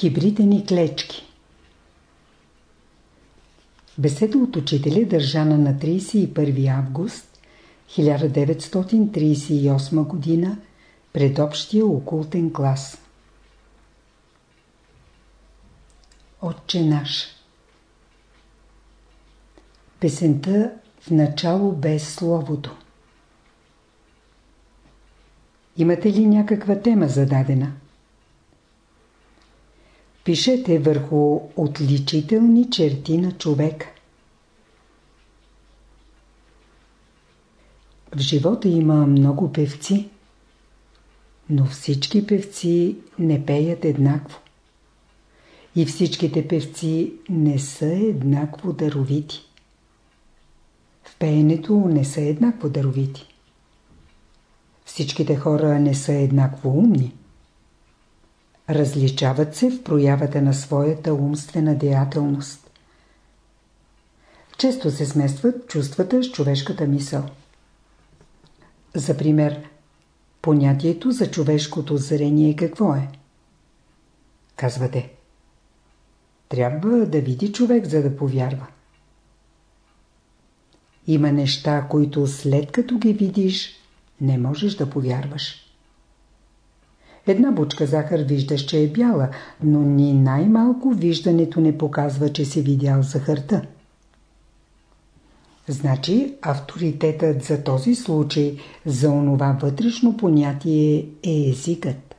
Кибритени клечки Беседа от учителя държана на 31 август 1938 г. пред общия окултен клас. Отче наш Песента в начало без словото Имате ли някаква тема зададена? Пишете върху отличителни черти на човека. В живота има много певци, но всички певци не пеят еднакво. И всичките певци не са еднакво даровити. В пеенето не са еднакво даровити. Всичките хора не са еднакво умни. Различават се в проявата на своята умствена деятелност. Често се сместват чувствата с човешката мисъл. За пример, понятието за човешкото зрение какво е? Казвате. Трябва да види човек, за да повярва. Има неща, които след като ги видиш, не можеш да повярваш. Една бучка захар виждаш, че е бяла, но ни най-малко виждането не показва, че си видял захарта. Значи авторитетът за този случай, за онова вътрешно понятие е езикът.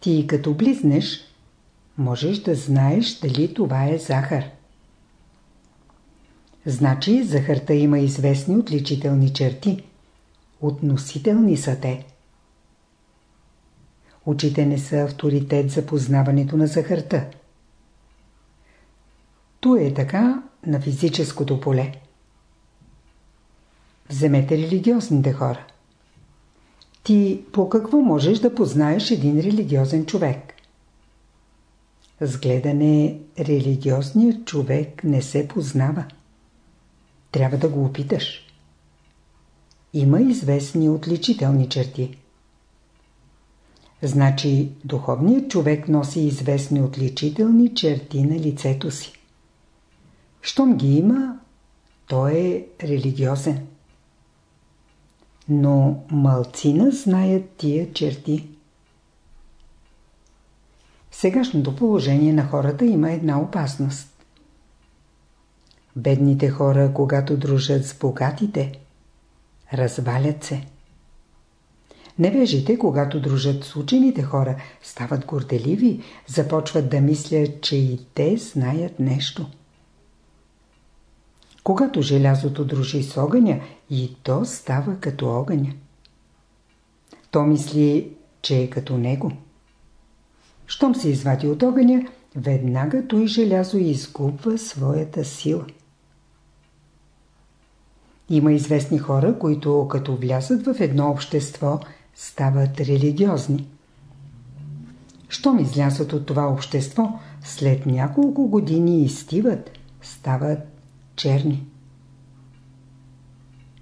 Ти като близнеш, можеш да знаеш дали това е захар. Значи захарта има известни отличителни черти. Относителни са те. Очите не са авторитет за познаването на захарта. То е така на физическото поле. Вземете религиозните хора. Ти по какво можеш да познаеш един религиозен човек? С гледане религиозният човек не се познава. Трябва да го опиташ. Има известни отличителни черти. Значи духовният човек носи известни отличителни черти на лицето си. Щом ги има, той е религиозен. Но малцина знаят тия черти. В сегашното положение на хората има една опасност. Бедните хора, когато дружат с богатите, развалят се. Невежите, когато дружат с учените хора, стават горделиви, започват да мислят, че и те знаят нещо. Когато желязото дружи с огъня, и то става като огъня. То мисли, че е като него. Щом се извади от огъня, веднага той желязо изгубва своята сила. Има известни хора, които като влязат в едно общество, стават религиозни. Щом излязат от това общество, след няколко години изтиват, стават черни.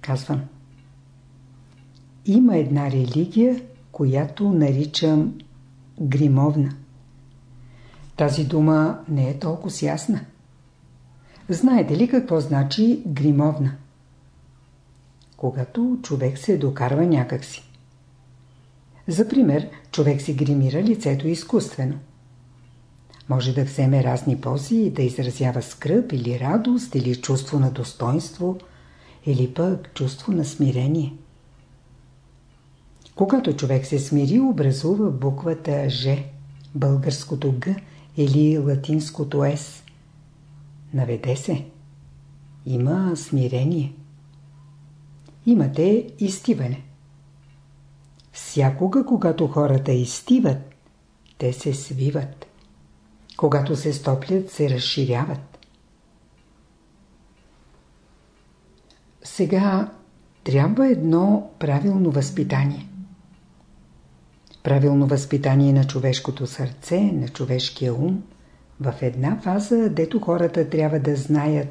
Казвам. Има една религия, която наричам гримовна. Тази дума не е толкова ясна. Знаете ли какво значи гримовна? Когато човек се докарва някакси. За пример, човек си гримира лицето изкуствено. Може да вземе разни пози и да изразява скръп или радост, или чувство на достоинство, или пък чувство на смирение. Когато човек се смири, образува буквата Ж, българското Г или латинското С. Наведе се. Има смирение. Имате изтиване. Всякога, когато хората изтиват, те се свиват. Когато се стоплят, се разширяват. Сега трябва едно правилно възпитание. Правилно възпитание на човешкото сърце, на човешкия ум, в една фаза, дето хората трябва да знаят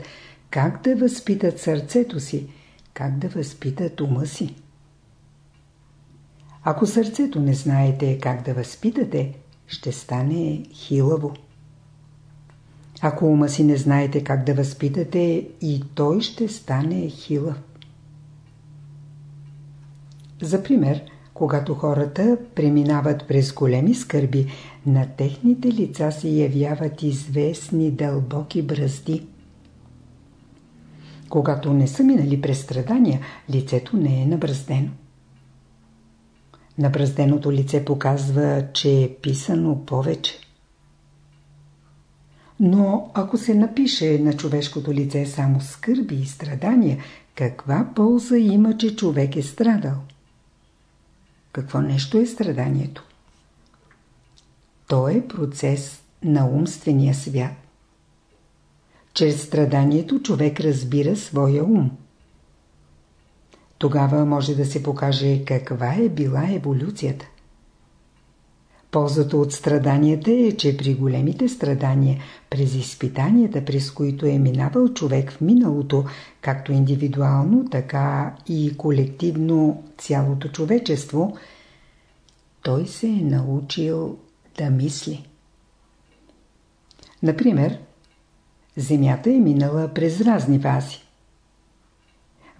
как да възпитат сърцето си, как да възпитат ума си. Ако сърцето не знаете как да възпитате, ще стане хилаво. Ако ума си не знаете как да възпитате, и той ще стане хилав. За пример, когато хората преминават през големи скърби, на техните лица се явяват известни дълбоки бръзди. Когато не са минали през страдания, лицето не е набраздено. Набразденото лице показва, че е писано повече. Но ако се напише на човешкото лице само скърби и страдания, каква полза има, че човек е страдал? Какво нещо е страданието? То е процес на умствения свят. Чрез страданието човек разбира своя ум. Тогава може да се покаже каква е била еволюцията. Ползата от страданията е, че при големите страдания, през изпитанията, през които е минавал човек в миналото, както индивидуално, така и колективно цялото човечество, той се е научил да мисли. Например, Земята е минала през разни фази.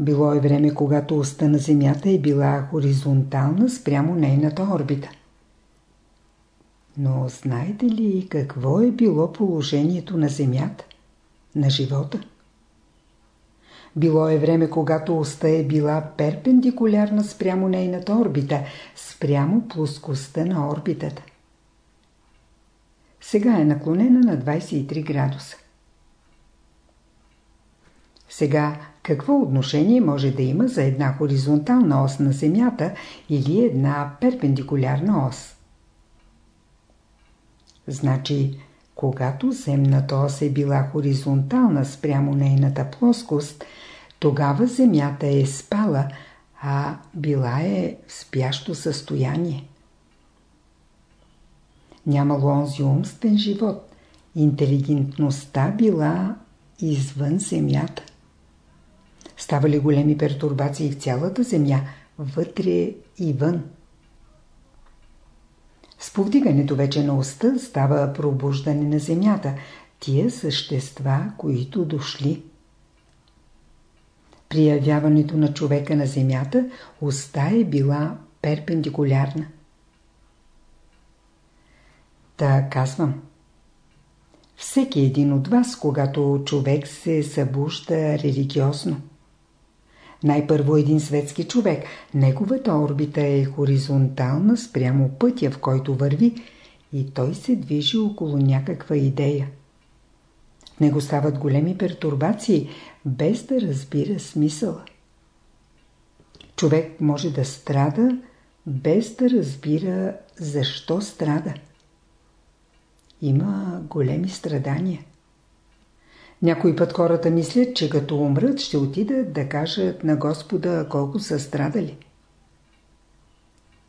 Било е време, когато оста на Земята е била хоризонтална спрямо нейната орбита. Но знаете ли какво е било положението на Земята, на живота? Било е време, когато оста е била перпендикулярна спрямо нейната орбита, спрямо плоскостта на орбитата. Сега е наклонена на 23 градуса. Сега, какво отношение може да има за една хоризонтална ос на Земята или една перпендикулярна ос? Значи, когато земната ос е била хоризонтална спрямо нейната плоскост, тогава Земята е спала, а била е в спящо състояние. Нямало онзи умствен живот. Интелигентността била извън Земята. Ставали големи пертурбации в цялата Земя, вътре и вън. С повдигането вече на уста става пробуждане на земята, тия същества, които дошли. При явяването на човека на земята, уста е била перпендикулярна. Та казвам. Всеки един от вас, когато човек се събужда религиозно, най-първо един светски човек. Неговата орбита е хоризонтална спрямо пътя, в който върви и той се движи около някаква идея. В него стават големи пертурбации, без да разбира смисъла. Човек може да страда, без да разбира защо страда. Има големи страдания. Някой път хората мислят, че като умрат ще отидат да кажат на Господа колко са страдали.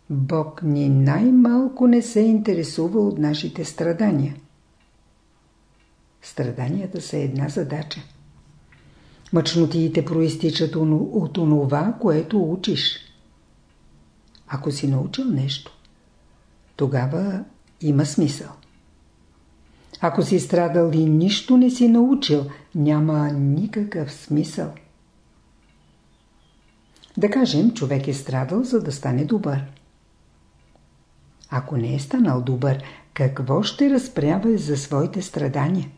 Бог ни най-малко не се интересува от нашите страдания. Страданията са една задача. Мъчнотиите проистичат от онова, което учиш. Ако си научил нещо, тогава има смисъл. Ако си страдал и нищо не си научил, няма никакъв смисъл. Да кажем, човек е страдал, за да стане добър. Ако не е станал добър, какво ще разпрява за своите страдания?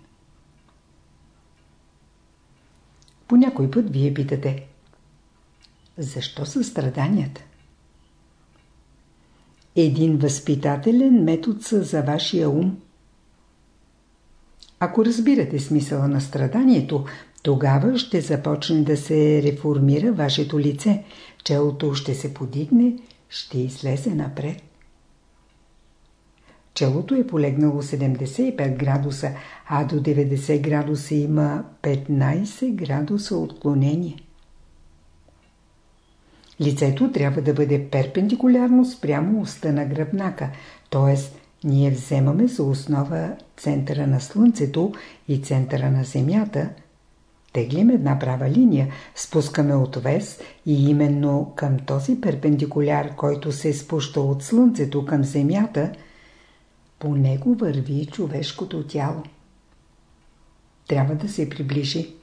По някой път вие питате Защо са страданията? Един възпитателен метод са за вашия ум – ако разбирате смисъла на страданието, тогава ще започне да се реформира вашето лице, челото ще се подигне, ще излезе напред. Челото е полегнало 75 градуса, а до 90 градуса има 15 градуса отклонение. Лицето трябва да бъде перпендикулярно спрямо уста на гръбнака, т.е. Ние вземаме за основа центъра на Слънцето и центъра на Земята, теглим една права линия, спускаме отвес и именно към този перпендикуляр, който се спуща от Слънцето към Земята, по него върви човешкото тяло. Трябва да се приближи.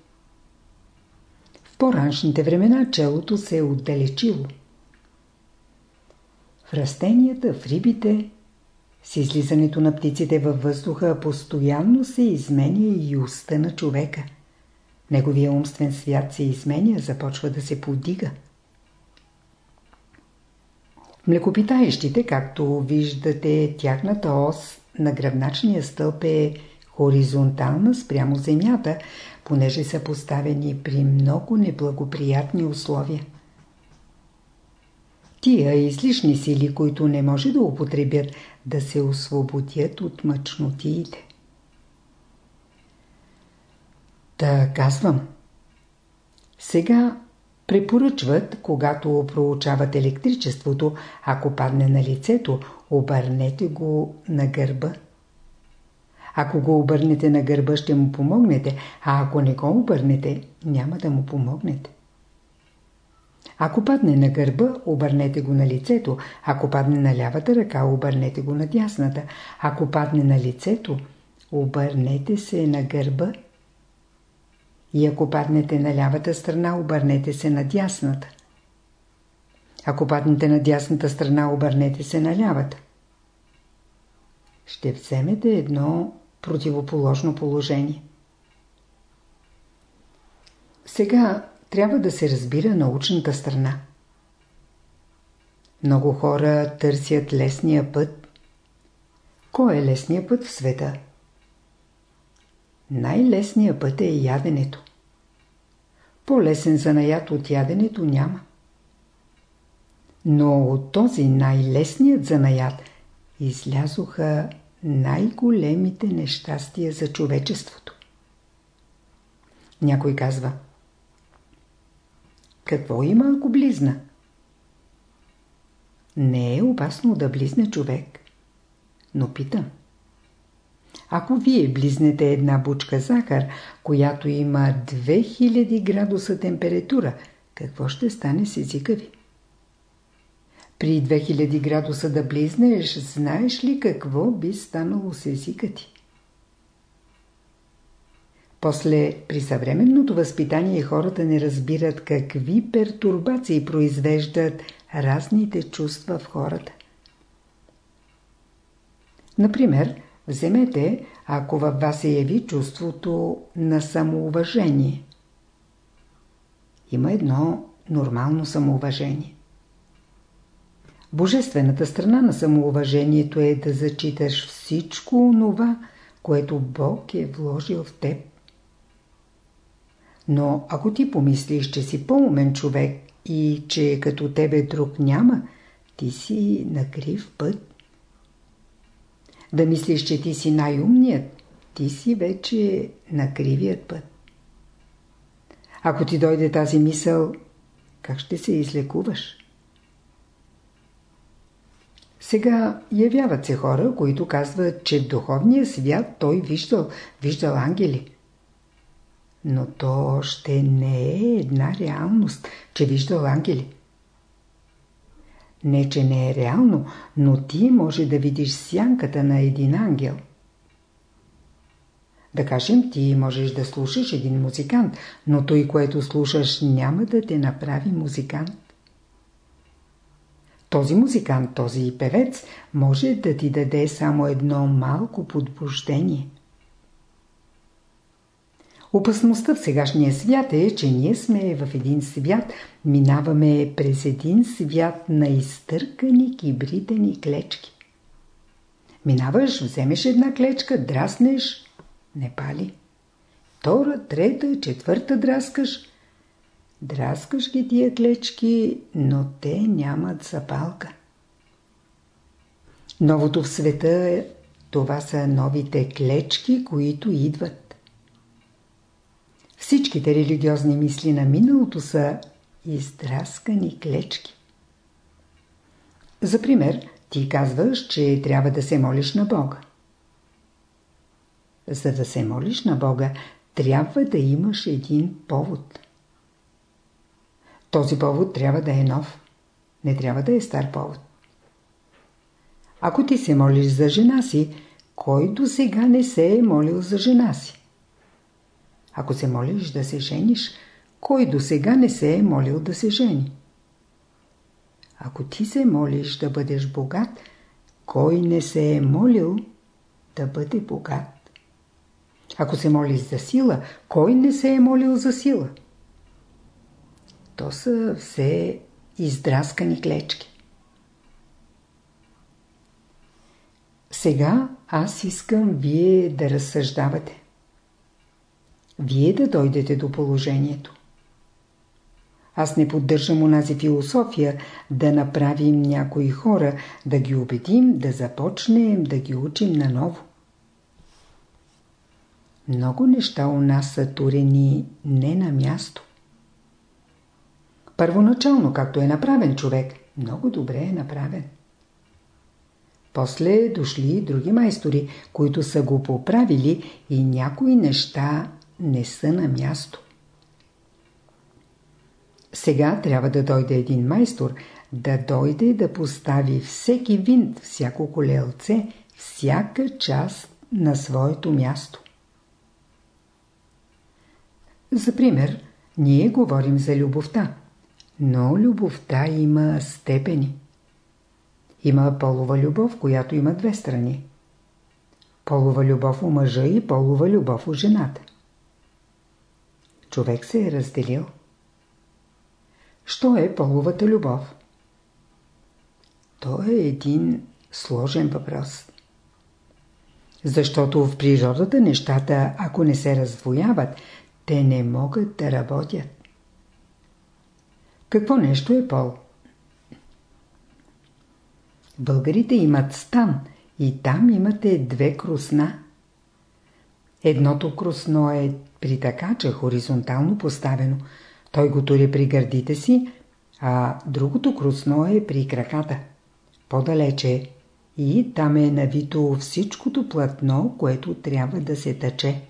В по-раншните времена челото се е отдалечило. В растенията, в рибите, с излизането на птиците във въздуха постоянно се изменя и уста на човека. Неговия умствен свят се изменя, започва да се подига. Млекопитаещите, както виждате, тяхната ос на гръбначния стълб е хоризонтална спрямо земята, понеже са поставени при много неблагоприятни условия. Тия излишни сили, които не може да употребят, да се освободят от мъчнотиите. Та казвам. Сега препоръчват, когато проучават електричеството, ако падне на лицето, обърнете го на гърба. Ако го обърнете на гърба, ще му помогнете, а ако не го обърнете, няма да му помогнете. Ако падне на гърба, обърнете го на лицето. Ако падне на лявата ръка, обърнете го на дясната. Ако падне на лицето, обърнете се на гърба. И ако паднете на лявата страна, обърнете се на дясната. Ако паднете на дясната страна, обърнете се на лявата. Ще вземете едно противоположно положение. Сега трябва да се разбира научната страна. Много хора търсят лесния път. Кой е лесният път в света? Най-лесният път е яденето. По-лесен занаят от яденето няма. Но от този най-лесният занаят излязоха най-големите нещастия за човечеството. Някой казва – какво има, ако близна? Не е опасно да близне човек. Но питам. Ако вие близнете една бучка захар, която има 2000 градуса температура, какво ще стане с езика ви? При 2000 градуса да близнеш, знаеш ли какво би станало с езика ти? После, при съвременното възпитание хората не разбират какви пертурбации произвеждат разните чувства в хората. Например, вземете, ако във вас се яви чувството на самоуважение. Има едно нормално самоуважение. Божествената страна на самоуважението е да зачиташ всичко онова, което Бог е вложил в теб. Но ако ти помислиш, че си по-умен човек и че като тебе друг няма, ти си на крив път. Да мислиш, че ти си най-умният, ти си вече на кривият път. Ако ти дойде тази мисъл, как ще се излекуваш? Сега явяват се хора, които казват, че в духовния свят той виждал, виждал ангели. Но то още не е една реалност, че виждал ангели. Не, че не е реално, но ти може да видиш сянката на един ангел. Да кажем, ти можеш да слушаш един музикант, но той, което слушаш, няма да те направи музикант. Този музикант, този певец може да ти даде само едно малко подбуждение. Опасността в сегашния свят е, че ние сме в един свят, минаваме през един свят на изтъркани кибритени клечки. Минаваш, вземеш една клечка, драснеш, не пали. Втора, трета, четвърта драскаш. Драскаш ги тия клечки, но те нямат запалка. Новото в света, това са новите клечки, които идват. Всичките религиозни мисли на миналото са издраскани клечки. За пример, ти казваш, че трябва да се молиш на Бога. За да се молиш на Бога, трябва да имаш един повод. Този повод трябва да е нов. Не трябва да е стар повод. Ако ти се молиш за жена си, кой до сега не се е молил за жена си? Ако се молиш да се жениш, кой до сега не се е молил да се жени? Ако ти се молиш да бъдеш богат, кой не се е молил да бъде богат? Ако се молиш за сила, кой не се е молил за сила? То са все издраскани клечки. Сега аз искам вие да разсъждавате. Вие да дойдете до положението. Аз не поддържам унази философия да направим някои хора, да ги убедим, да започнем да ги учим наново. Много неща у нас са турени не на място. Първоначално, както е направен човек, много добре е направен. После дошли други майстори, които са го поправили и някои неща не са на място. Сега трябва да дойде един майстор, да дойде да постави всеки винт, всяко колелце, всяка част на своето място. За пример, ние говорим за любовта, но любовта има степени. Има полова любов, която има две страни. Полова любов у мъжа и полова любов у жената. Човек се е разделил. Що е половата любов? То е един сложен въпрос. Защото в природата нещата, ако не се развояват, те не могат да работят. Какво нещо е пол? Българите имат стан и там имате две крусна. Едното крусно е при такача хоризонтално поставено – той го тури при гърдите си, а другото крусно е при краката. По-далече и там е навито всичкото платно, което трябва да се тъче.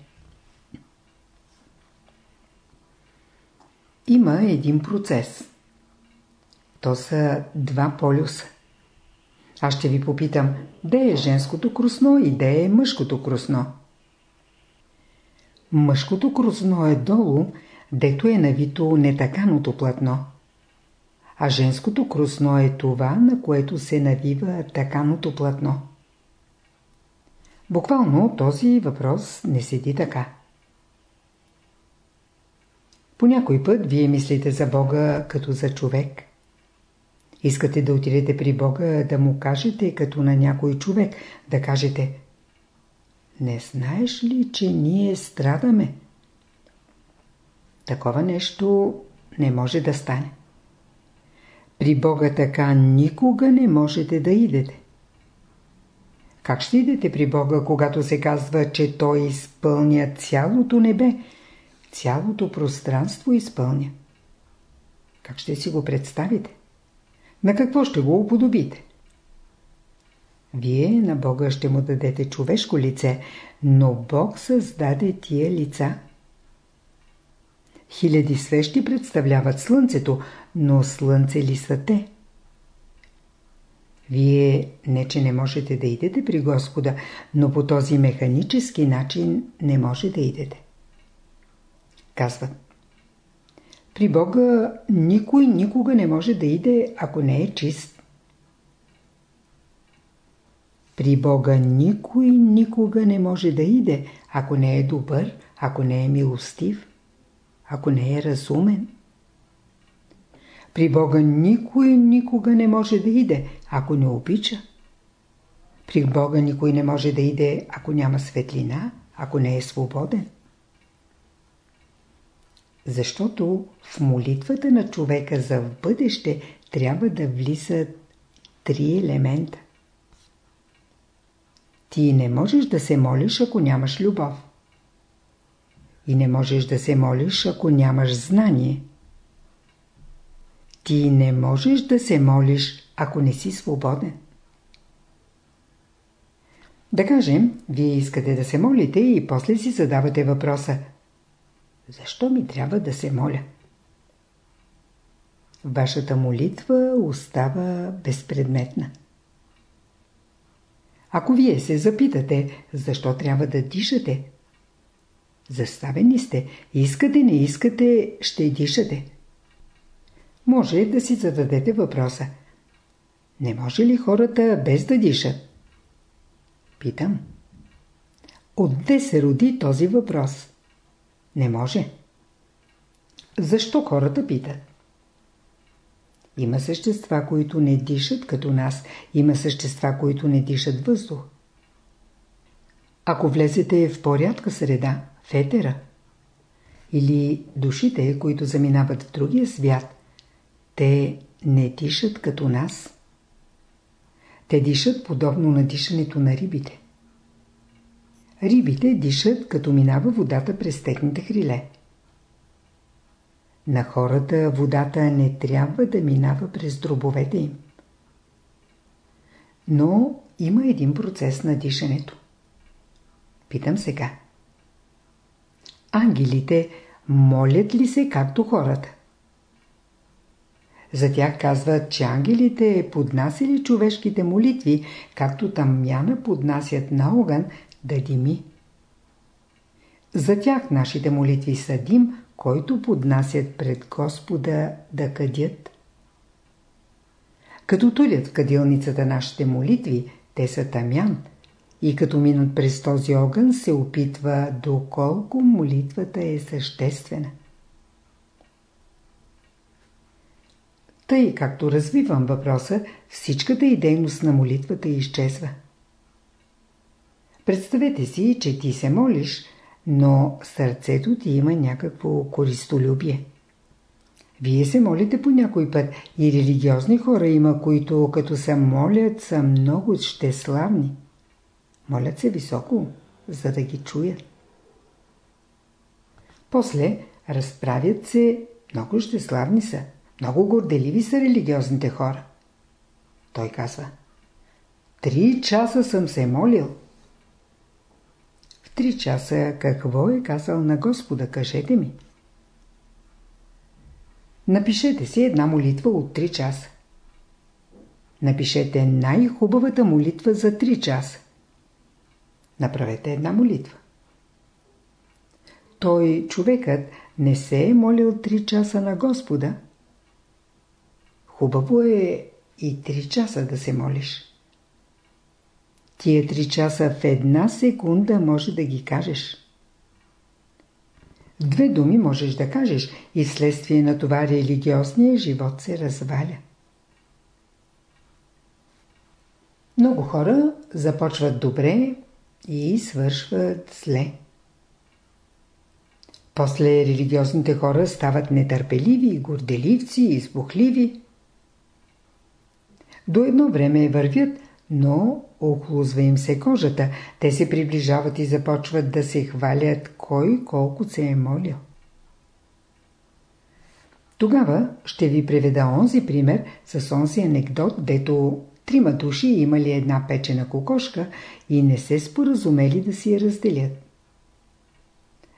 Има един процес. То са два полюса. Аз ще ви попитам, де е женското крусно и де е мъжкото крусно. Мъжкото крусно е долу дето е навито нетаканото платно. А женското крусно е това, на което се навива таканото платно. Буквално този въпрос не седи така. По някой път вие мислите за Бога като за човек. Искате да отидете при Бога да му кажете като на някой човек, да кажете Не знаеш ли, че ние страдаме? Такова нещо не може да стане. При Бога така никога не можете да идете. Как ще идете при Бога, когато се казва, че Той изпълня цялото небе, цялото пространство изпълня? Как ще си го представите? На какво ще го уподобите? Вие на Бога ще му дадете човешко лице, но Бог създаде тия лица – Хиляди свещи представляват Слънцето, но Слънце ли са те? Вие не, че не можете да идете при Господа, но по този механически начин не може да идете. Казват. При Бога никой никога не може да иде, ако не е чист. При Бога никой никога не може да иде, ако не е добър, ако не е милостив ако не е разумен. При Бога никой никога не може да иде, ако не обича. При Бога никой не може да иде, ако няма светлина, ако не е свободен. Защото в молитвата на човека за в бъдеще трябва да влизат три елемента. Ти не можеш да се молиш, ако нямаш любов. И не можеш да се молиш, ако нямаш знание. Ти не можеш да се молиш, ако не си свободен. Да кажем, вие искате да се молите и после си задавате въпроса Защо ми трябва да се моля? Вашата молитва остава безпредметна. Ако вие се запитате, защо трябва да дишате, заставени сте, искате, не искате, ще дишате. Може да си зададете въпроса. Не може ли хората без да дишат? Питам. Отде се роди този въпрос? Не може. Защо хората питат? Има същества, които не дишат като нас. Има същества, които не дишат въздух. Ако влезете в порядка среда, в етера, или душите, които заминават в другия свят, те не дишат като нас. Те дишат подобно на дишането на рибите. Рибите дишат като минава водата през техните хриле. На хората водата не трябва да минава през дробовете им. Но има един процес на дишането. Питам сега. Ангелите молят ли се както хората? За тях казват, че ангелите поднасяли човешките молитви, както тамяна поднасят на огън да дими. За тях нашите молитви са дим, който поднасят пред Господа да къдят. Като тулят в кадилницата нашите молитви, те са тамян, и като минат през този огън се опитва доколко молитвата е съществена. Тъй, както развивам въпроса, всичката и дейност на молитвата изчезва. Представете си, че ти се молиш – но сърцето ти има някакво користолюбие. Вие се молите по някой път и религиозни хора има, които като се молят са много щеславни. Молят се високо, за да ги чуят. После разправят се, много щеславни са, много горделиви са религиозните хора. Той казва, три часа съм се молил три часа какво е казал на Господа, кажете ми. Напишете си една молитва от 3 часа. Напишете най-хубавата молитва за 3 часа. Направете една молитва. Той, човекът, не се е молил 3 часа на Господа. Хубаво е и 3 часа да се молиш. Тия три часа в една секунда може да ги кажеш. Две думи можеш да кажеш и вследствие на това религиозния живот се разваля. Много хора започват добре и свършват зле. После религиозните хора стават нетърпеливи, горделивци, избухливи. До едно време вървят, но охлузва им се кожата. Те се приближават и започват да се хвалят кой колко се е молил. Тогава ще ви приведа онзи пример с онзи анекдот, дето трима души имали една печена кокошка и не се споразумели да си я разделят.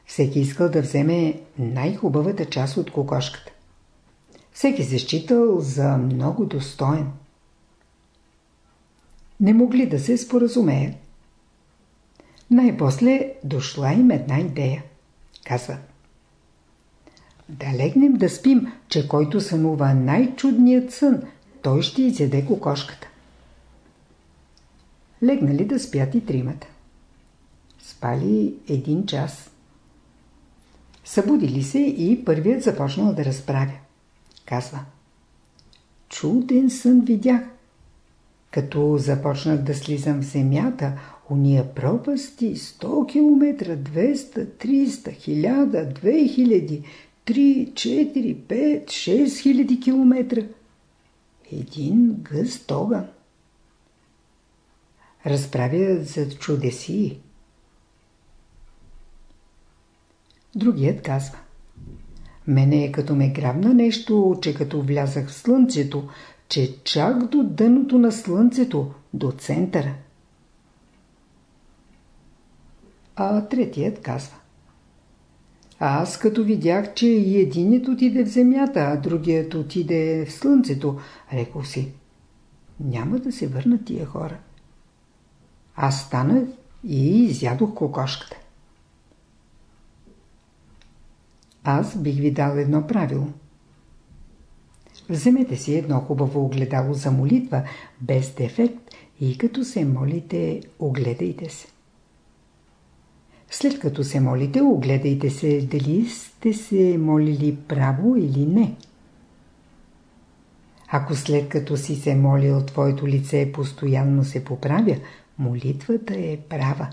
Всеки искал да вземе най-хубавата част от кокошката. Всеки се считал за много достоен не могли да се споразумеят. Най-после дошла им една идея. Казва. Да легнем да спим, че който сънува най-чудният сън, той ще изяде кокошката. Легнали да спят и тримата. Спали един час. Събудили се и първият започнал да разправя. Казва. Чуден сън видях. Като започнах да слизам в земята, уния пропасти 100 км, 200, 300, 1000, 2000, 3, 4, 5, 6 хиляди километра. Един гъст огън. Разправя за чудеси. Другият казва. Мене е като ме грабна нещо, че като влязах в слънцето, че чак до дъното на слънцето, до центъра. А третият казва. Аз като видях, че единият отиде в земята, а другият отиде в слънцето, рекох си. Няма да се върнат тия хора. Аз станах и изядох кокошката. Аз бих ви дал едно правило. Вземете си едно хубаво огледало за молитва, без дефект и като се молите, огледайте се. След като се молите, огледайте се дали сте се молили право или не. Ако след като си се молил, твоето лице постоянно се поправя, молитвата е права.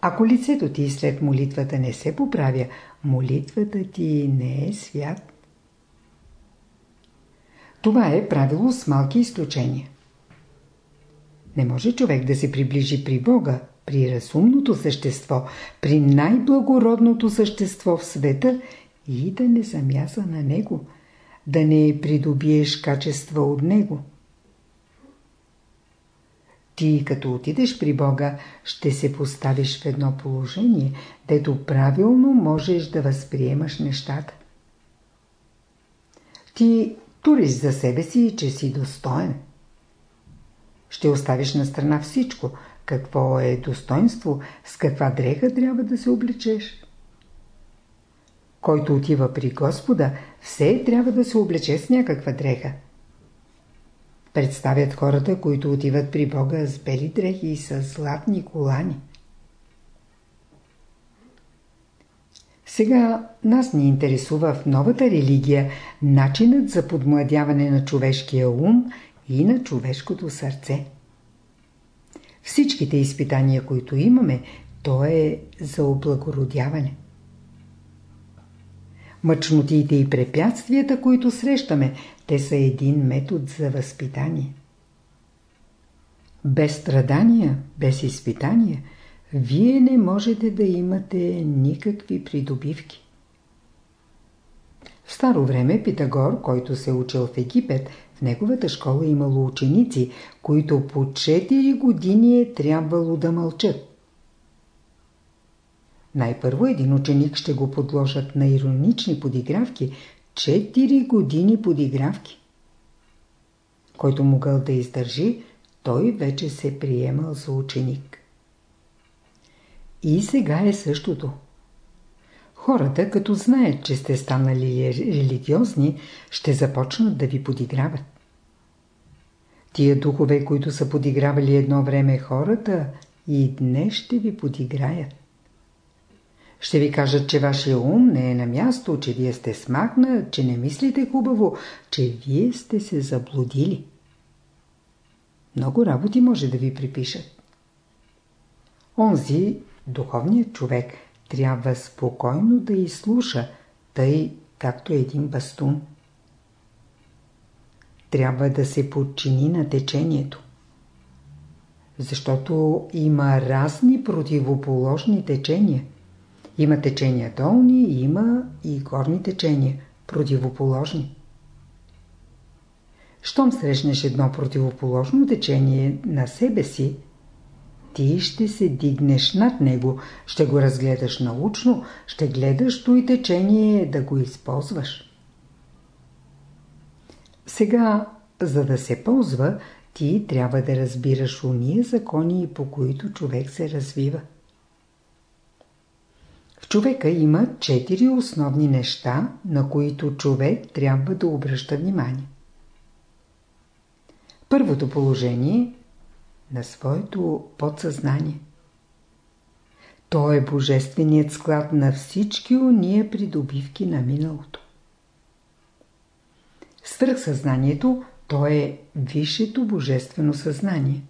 Ако лицето ти след молитвата не се поправя, молитвата ти не е свят. Това е правило с малки изключения. Не може човек да се приближи при Бога, при разумното същество, при най-благородното същество в света и да не замяса на него, да не придобиеш качества от него. Ти, като отидеш при Бога, ще се поставиш в едно положение, дето правилно можеш да възприемаш нещата. Ти туриш за себе си, че си достоен. Ще оставиш на страна всичко, какво е достоинство, с каква дреха трябва да се облечеш. Който отива при Господа, все трябва да се облече с някаква дреха. Представят хората, които отиват при Бога с бели дрехи и с златни колани. Сега нас ни интересува в новата религия начинът за подмладяване на човешкия ум и на човешкото сърце. Всичките изпитания, които имаме, то е за облагородяване. Мъчнотиите и препятствията, които срещаме, те са един метод за възпитание. Без страдания, без изпитания, вие не можете да имате никакви придобивки. В старо време Питагор, който се учил в Египет, в неговата школа имало ученици, които по 4 години е трябвало да мълчат. Най-първо един ученик ще го подложат на иронични подигравки, 4 години подигравки. Който могъл да издържи, той вече се приемал за ученик. И сега е същото. Хората, като знаят, че сте станали религиозни, ще започнат да ви подиграват. Тия духове, които са подигравали едно време хората, и днес ще ви подиграят. Ще ви кажат, че вашия ум не е на място, че вие сте смахна, че не мислите хубаво, че вие сте се заблудили. Много работи може да ви припишат. Онзи, духовният човек, трябва спокойно да изслуша, тъй както един бастун. Трябва да се подчини на течението. Защото има разни противоположни течения. Има течения долни, има и горни течения, противоположни. Щом срещнеш едно противоположно течение на себе си, ти ще се дигнеш над него, ще го разгледаш научно, ще гледаш и течение да го използваш. Сега, за да се ползва, ти трябва да разбираш уния закони, по които човек се развива. В човека има четири основни неща, на които човек трябва да обръща внимание. Първото положение на своето подсъзнание. То е божественият склад на всички уния придобивки на миналото. Свръхсъзнанието, то е висшето божествено съзнание.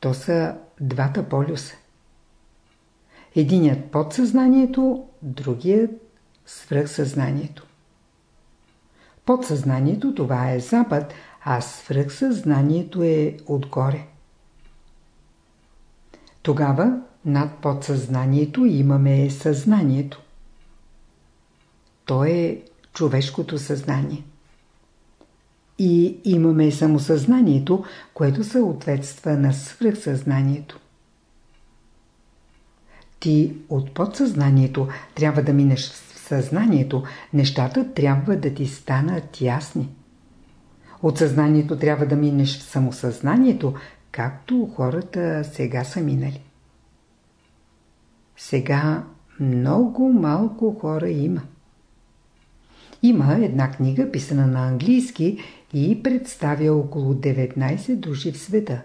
То са двата полюса. Единият подсъзнанието, другият свръхсъзнанието. Подсъзнанието това е запад, а свръхсъзнанието е отгоре. Тогава над подсъзнанието имаме съзнанието. То е човешкото съзнание. И имаме самосъзнанието, което съответства на свръхсъзнанието. Ти от подсъзнанието трябва да минеш в съзнанието, нещата трябва да ти станат ясни. От съзнанието трябва да минеш в самосъзнанието, както хората сега са минали. Сега много малко хора има. Има една книга, писана на английски и представя около 19 души в света.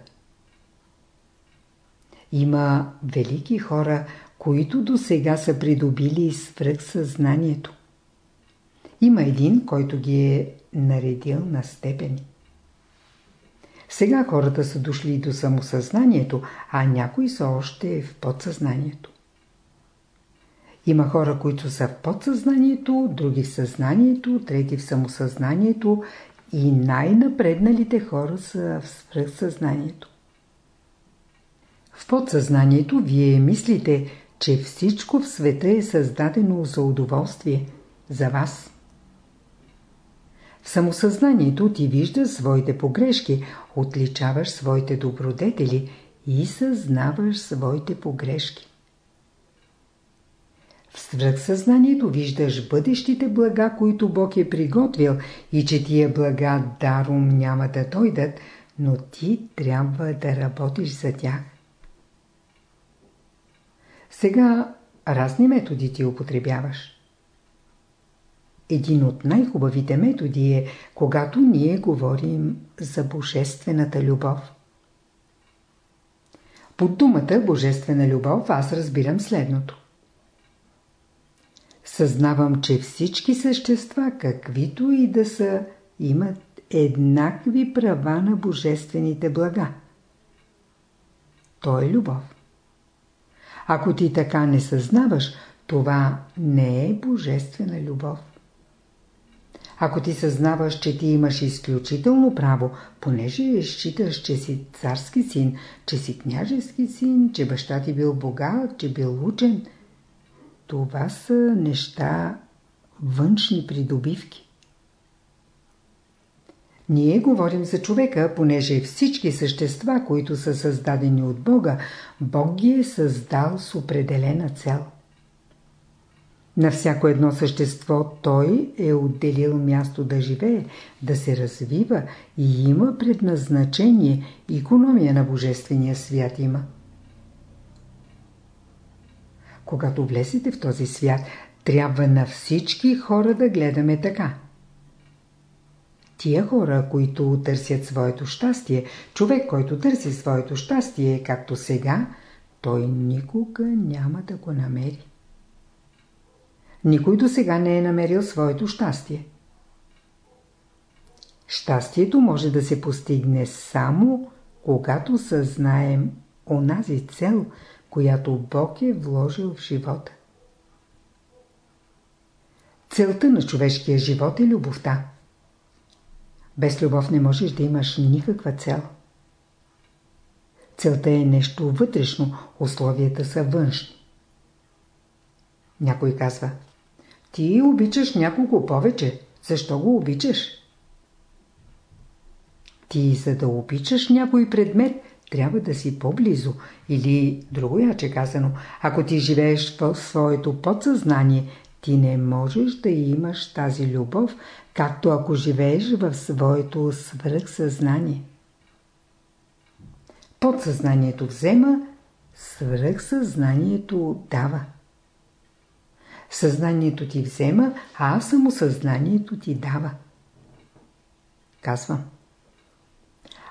Има велики хора, които до сега са придобили свръхсъзнанието. Има един, който ги е наредил на степени. Сега хората са дошли до самосъзнанието, а някои са още в подсъзнанието. Има хора, които са в подсъзнанието, други в съзнанието, трети в самосъзнанието и най-напредналите хора са в свръхсъзнанието. В подсъзнанието вие мислите, че всичко в света е създадено за удоволствие, за вас. Самосъзнанието ти виждаш своите погрешки, отличаваш своите добродетели и съзнаваш своите погрешки. В свръхсъзнанието виждаш бъдещите блага, които Бог е приготвил и че тия блага даром няма да дойдат, но ти трябва да работиш за тях. Сега разни методи ти употребяваш. Един от най-хубавите методи е, когато ние говорим за божествената любов. Под думата божествена любов аз разбирам следното. Съзнавам, че всички същества, каквито и да са, имат еднакви права на божествените блага. То е любов. Ако ти така не съзнаваш, това не е божествена любов. Ако ти съзнаваш, че ти имаш изключително право, понеже считаш, че си царски син, че си княжески син, че баща ти бил богат, че бил учен, това са неща външни придобивки. Ние говорим за човека, понеже всички същества, които са създадени от Бога, Бог ги е създал с определена цел. На всяко едно същество Той е отделил място да живее, да се развива и има предназначение, економия на Божествения свят има. Когато влезете в този свят, трябва на всички хора да гледаме така – Тия хора, които търсят своето щастие, човек, който търси своето щастие, както сега, той никога няма да го намери. Никой до сега не е намерил своето щастие. Щастието може да се постигне само, когато съзнаем онази цел, която Бог е вложил в живота. Целта на човешкия живот е любовта. Без любов не можеш да имаш никаква цел. Целта е нещо вътрешно, условията са външни. Някой казва, ти обичаш някого повече, защо го обичаш? Ти за да обичаш някой предмет, трябва да си по-близо. Или, друго яче казано, ако ти живееш в своето подсъзнание, ти не можеш да имаш тази любов, както ако живееш в своето свръхсъзнание. Подсъзнанието взема, свръхсъзнанието дава. Съзнанието ти взема, а самосъзнанието ти дава. Казвам.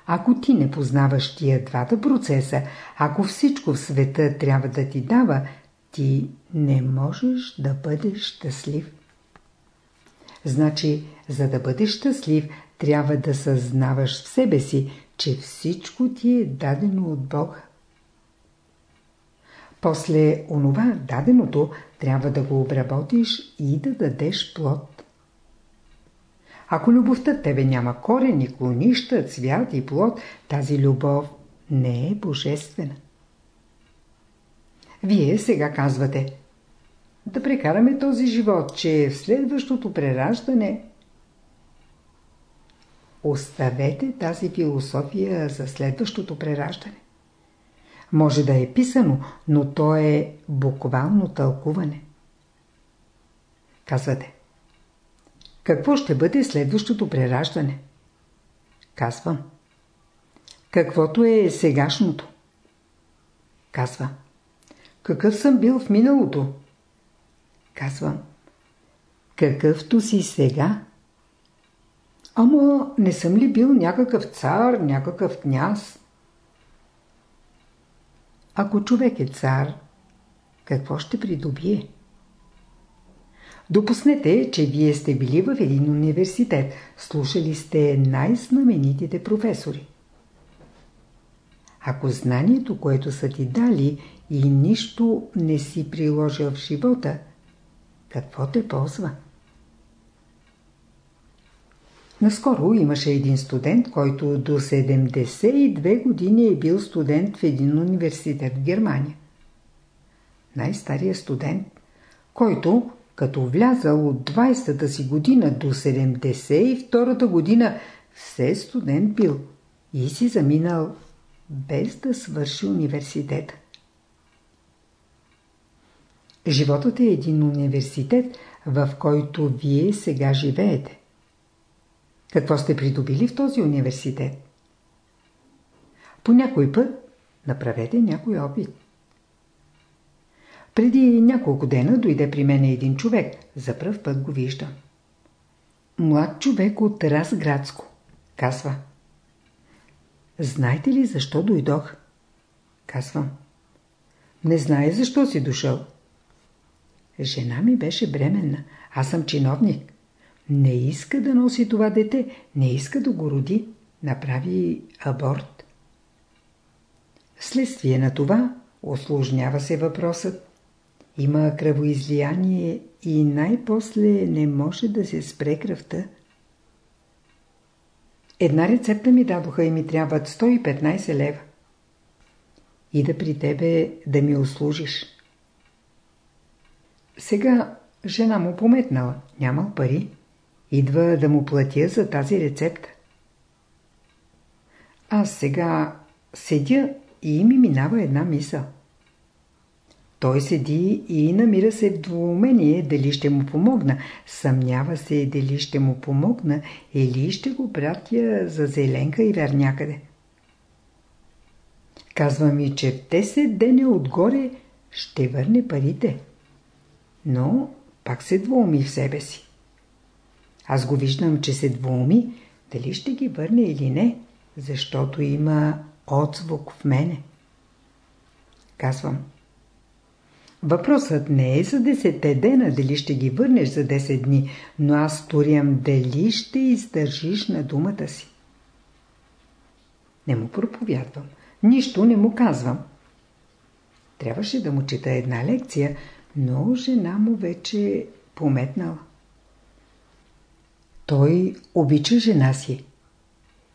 Ако ти не познаваш тия двата процеса, ако всичко в света трябва да ти дава, ти не можеш да бъдеш щастлив. Значи, за да бъдеш щастлив, трябва да съзнаваш в себе си, че всичко ти е дадено от Бога. После онова даденото трябва да го обработиш и да дадеш плод. Ако любовта тебе няма корени, клонища, цвят и плод, тази любов не е божествена. Вие сега казвате да прекараме този живот, че в следващото прераждане Оставете тази философия за следващото прераждане. Може да е писано, но то е буквално тълкуване. Казвате. Какво ще бъде следващото прераждане? Казвам. каквото е сегашното. Казва. Какъв съм бил в миналото? Казвам. Какъвто си сега? Ама не съм ли бил някакъв цар, някакъв княз? Ако човек е цар, какво ще придобие? Допуснете, че вие сте били в един университет, слушали сте най-знаменитите професори. Ако знанието, което са ти дали и нищо не си приложил в живота, какво те ползва? Наскоро имаше един студент, който до 72 години е бил студент в един университет в Германия. Най-старият студент, който като влязал от 20-та си година до 72-та година, все студент бил и си заминал без да свърши университета. Животът е един университет, в който вие сега живеете. Какво сте придобили в този университет? По някой път направете някой опит. Преди няколко дена дойде при мен един човек. За пръв път го виждам. Млад човек от Разградско. Казва. Знаете ли защо дойдох? Казвам. Не знае защо си дошъл. Жена ми беше бременна. Аз съм чиновник. Не иска да носи това дете. Не иска да го роди. Направи аборт. Следствие на това осложнява се въпросът. Има кръвоизлияние и най-после не може да се спре кръвта. Една рецепта ми дадоха и ми трябват 115 лева. И да при тебе да ми услужиш. Сега жена му пометнала, нямал пари. Идва да му платя за тази рецепта. Аз сега седя и ми минава една мисъл. Той седи и намира се в двумение дали ще му помогна. Съмнява се дали ще му помогна или ще го пратя за зеленка и вернякъде. Казва ми, че в 10 деня отгоре ще върне парите. Но пак се двуми в себе си. Аз го виждам, че се двуми, дали ще ги върне или не, защото има отзвук в мене. Казвам, Въпросът не е за 10 дена, дали ще ги върнеш за 10 дни, но аз сторям дали ще издържиш на думата си. Не му проповядвам. Нищо не му казвам. Трябваше да му чета една лекция, но жена му вече пометнала. Той обича жена си.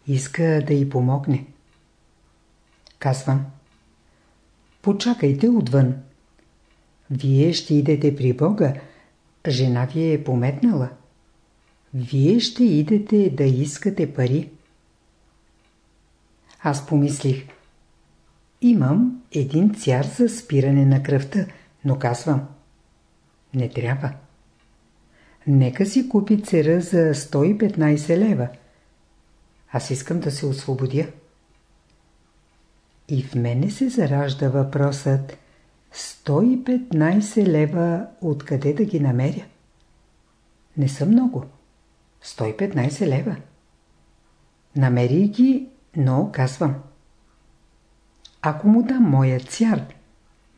Иска да й помогне. Казвам. Почакайте отвън. Вие ще идете при Бога. Жена ви е пометнала. Вие ще идете да искате пари. Аз помислих. Имам един цяр за спиране на кръвта, но казвам. Не трябва. Нека си купи цера за 115 лева. Аз искам да се освободя. И в мене се заражда въпросът 115 лева откъде да ги намеря? Не са много. 115 лева. Намери ги, но казвам. Ако му дам моя цяр,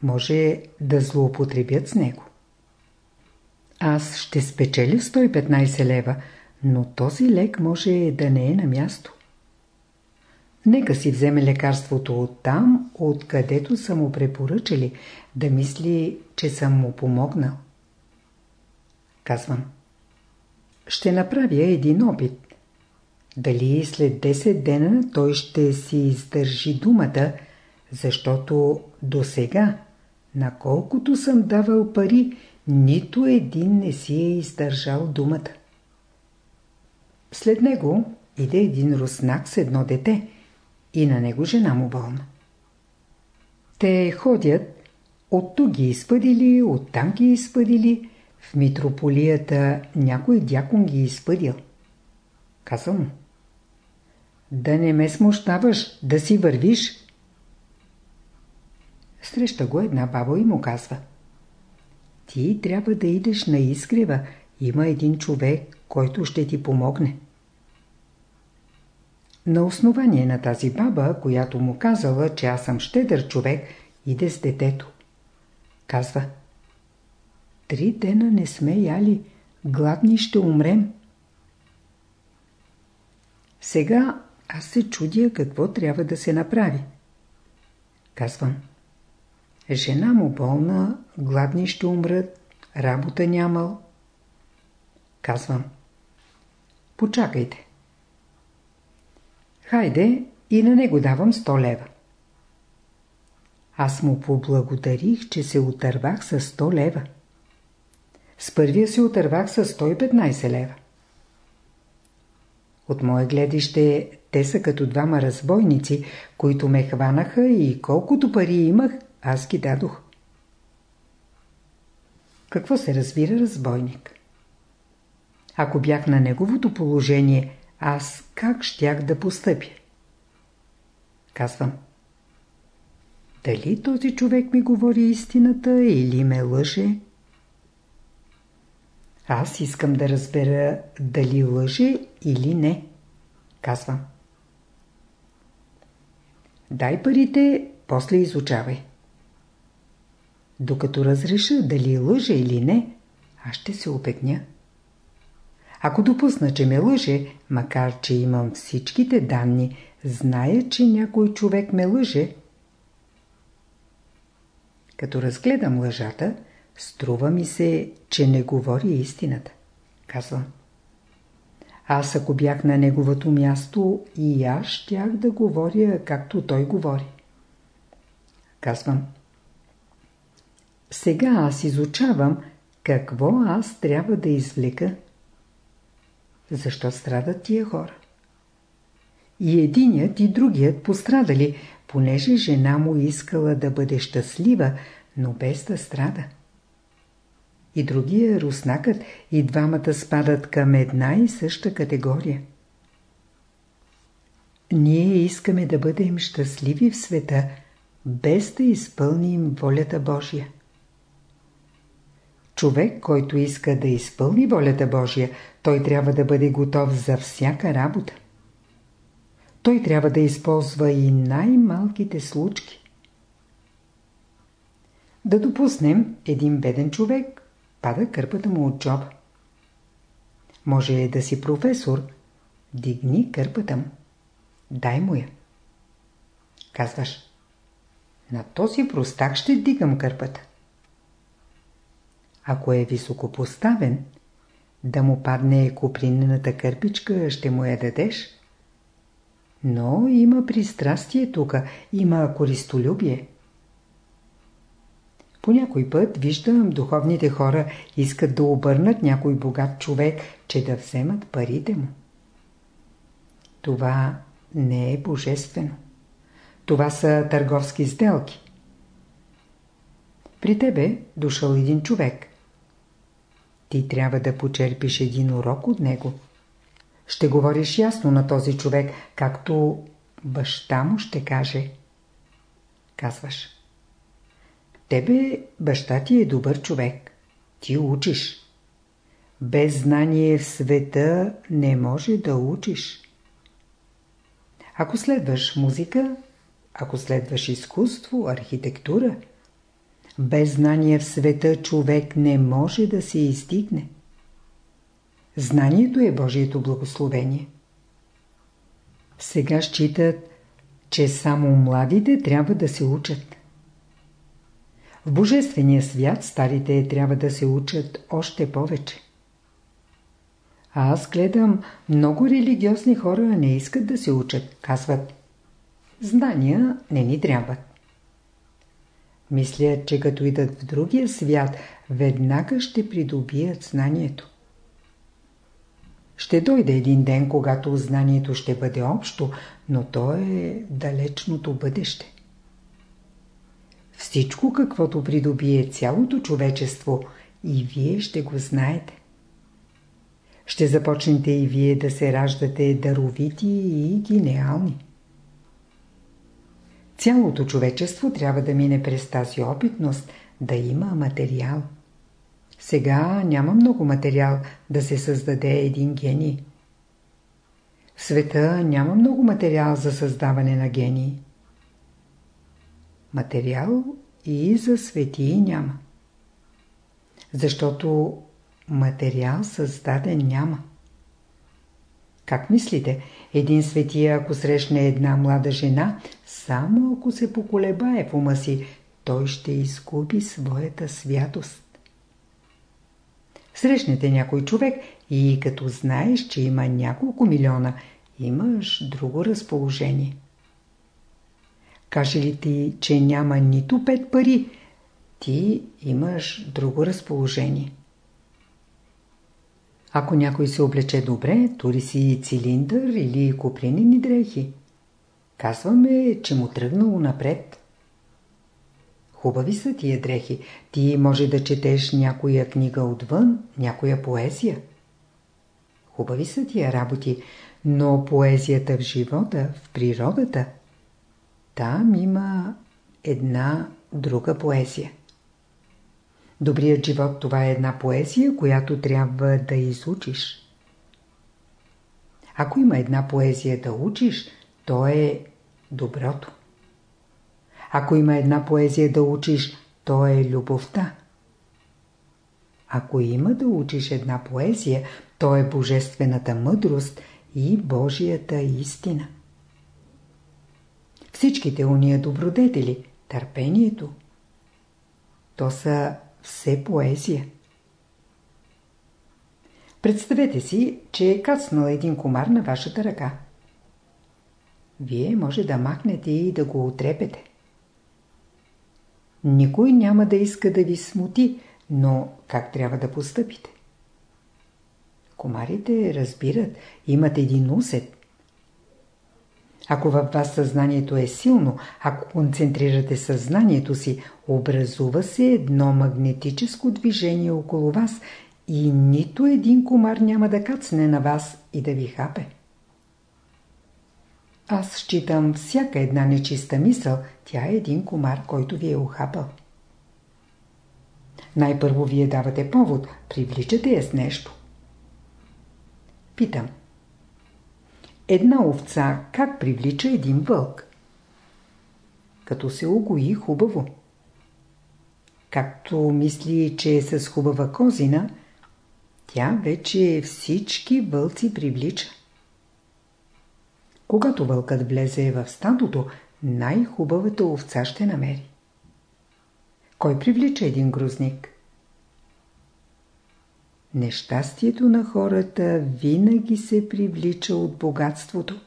може да злоупотребят с него. Аз ще спечеля 115 лева, но този лек може да не е на място. Нека си вземе лекарството от там, откъдето са му препоръчали, да мисли, че съм му помогнал. Казвам. Ще направя един опит. Дали след 10 дена той ще си издържи думата, защото до сега, наколкото съм давал пари, нито един не си е издържал думата. След него иде един руснак с едно дете и на него жена му болна. Те ходят, от тук ги изпъдили, от там ги изпъдили, в митрополията някой дякон ги изпъдил. Казвам му. да не ме смущаваш, да си вървиш. Среща го една баба и му казва. Ти трябва да идеш на изгрева. Има един човек, който ще ти помогне. На основание на тази баба, която му казала, че аз съм щедър човек, иде с детето. Казва. Три дена не сме яли. Гладни ще умрем. Сега аз се чудя какво трябва да се направи. Казвам. Жена му болна, гладни ще умрат, работа нямал. Казвам. Почакайте. Хайде и на него давам 100 лева. Аз му поблагодарих, че се отървах с 100 лева. С първия се отървах с 115 лева. От мое гледище те са като двама разбойници, които ме хванаха и колкото пари имах, аз ги дадох. Какво се разбира разбойник? Ако бях на неговото положение, аз как щях да постъпя? Казвам. Дали този човек ми говори истината или ме лъже? Аз искам да разбера дали лъже или не. Казвам. Дай парите, после изучавай. Докато разреша дали лъже или не, аз ще се опетня. Ако допусна, че ме лъже, макар че имам всичките данни, зная, че някой човек ме лъже, като разгледам лъжата, струва ми се, че не говори истината. Казвам. Аз ако бях на неговото място и аз щях да говоря както той говори. Казвам. Сега аз изучавам какво аз трябва да извлека. Защо страдат тия хора? И единият и другият пострадали, понеже жена му искала да бъде щастлива, но без да страда. И другия руснакът и двамата спадат към една и съща категория. Ние искаме да бъдем щастливи в света, без да изпълним волята Божия. Човек, който иска да изпълни волята Божия, той трябва да бъде готов за всяка работа. Той трябва да използва и най-малките случки. Да допуснем един беден човек, пада кърпата му от джоба. Може да си професор, дигни кърпата му. Дай му я. Казваш, на този простак ще дигам кърпата. Ако е високопоставен, да му падне купринената кърпичка, ще му я дадеш. Но има пристрастие тук, има користолюбие. По някой път виждам духовните хора искат да обърнат някой богат човек, че да вземат парите му. Това не е божествено. Това са търговски сделки. При тебе дошъл един човек. Ти трябва да почерпиш един урок от него. Ще говориш ясно на този човек, както баща му ще каже. Казваш. Тебе баща ти е добър човек. Ти учиш. Без знание в света не може да учиш. Ако следваш музика, ако следваш изкуство, архитектура, без знание в света човек не може да се издигне. Знанието е Божието благословение. Сега считат, че само младите трябва да се учат. В Божествения свят старите трябва да се учат още повече. А аз гледам, много религиозни хора не искат да се учат. Казват, знания не ни трябват. Мисля, че като идат в другия свят, веднага ще придобият знанието. Ще дойде един ден, когато знанието ще бъде общо, но то е далечното бъдеще. Всичко, каквото придобие цялото човечество, и вие ще го знаете. ще започнете и вие да се раждате даровити и гениални. Цялото човечество трябва да мине през тази опитност, да има материал. Сега няма много материал да се създаде един гений. В света няма много материал за създаване на гении. Материал и за светии няма. Защото материал създаден няма. Как мислите, един светия, ако срещне една млада жена, само ако се поколебае в ума си, той ще изгуби своята святост. Срещнете някой човек и като знаеш, че има няколко милиона, имаш друго разположение. Каже ли ти, че няма нито пет пари, ти имаш друго разположение. Ако някой се облече добре, тури си цилиндър или купринени дрехи. Казваме, че му тръгнало напред. Хубави са тия дрехи. Ти може да четеш някоя книга отвън, някоя поезия. Хубави са тия работи, но поезията в живота, в природата, там има една друга поезия. Добрият живот това е една поезия, която трябва да изучиш. Ако има една поезия да учиш, то е доброто. Ако има една поезия да учиш, то е любовта. Ако има да учиш една поезия, то е божествената мъдрост и Божията истина. Всичките уния добродетели, търпението, то са все поезия. Представете си, че е кацнал един комар на вашата ръка. Вие може да махнете и да го отрепете. Никой няма да иска да ви смути, но как трябва да постъпите? Комарите разбират, имат един усет. Ако във вас съзнанието е силно, ако концентрирате съзнанието си, образува се едно магнетическо движение около вас и нито един комар няма да кацне на вас и да ви хапе. Аз считам всяка една нечиста мисъл, тя е един комар, който ви е ухапал. Най-първо вие давате повод, привличате я с нещо. Питам. Една овца как привлича един вълк? Като се угои хубаво. Както мисли, че е с хубава козина, тя вече всички вълци привлича. Когато вълкът влезе в стадото, най-хубавата овца ще намери. Кой привлича един грузник? Нещастието на хората винаги се привлича от богатството.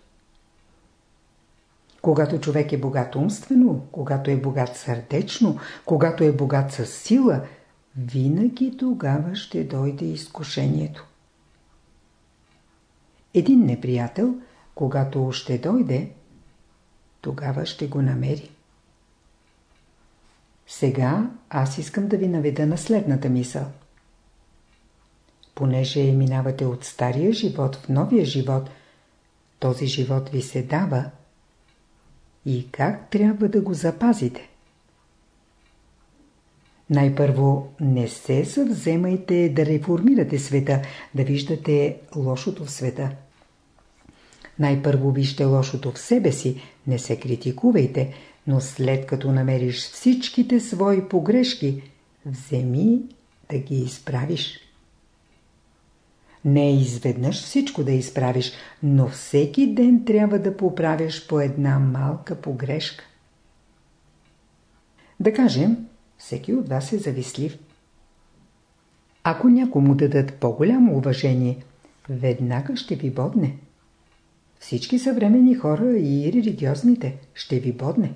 Когато човек е богат умствено, когато е богат сърдечно, когато е богат с сила, винаги тогава ще дойде изкушението. Един неприятел, когато ще дойде, тогава ще го намери. Сега аз искам да ви наведа на следната мисъл – понеже минавате от стария живот в новия живот, този живот ви се дава и как трябва да го запазите. Най-първо не се съвземайте да реформирате света, да виждате лошото в света. Най-първо вижте лошото в себе си, не се критикувайте, но след като намериш всичките свои погрешки, вземи да ги изправиш. Не изведнъж всичко да изправиш, но всеки ден трябва да поправяш по една малка погрешка. Да кажем, всеки от вас е завислив. Ако някому дадат по-голямо уважение, веднага ще ви бодне. Всички съвремени хора и религиозните ще ви бодне.